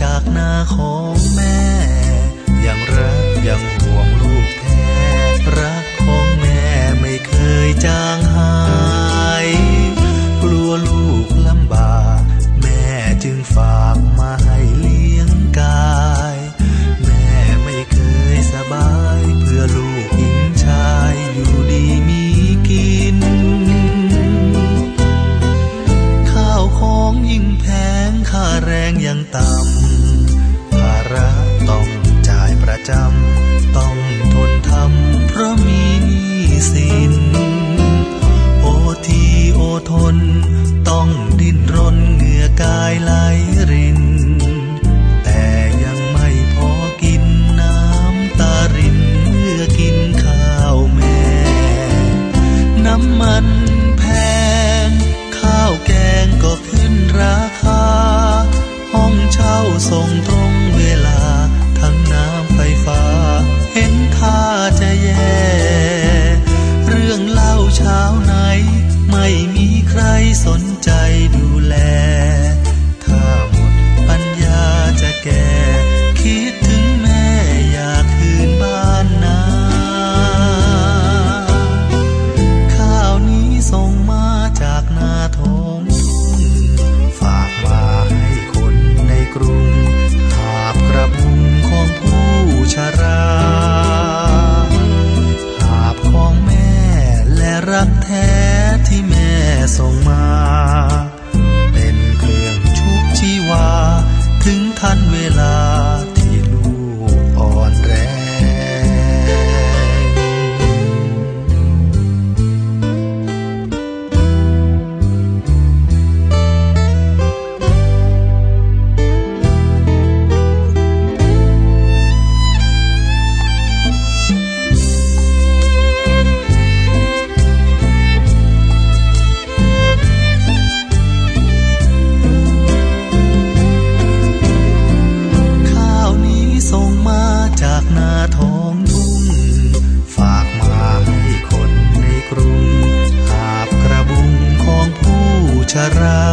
จากหน้าของแม่ 送到。charrar.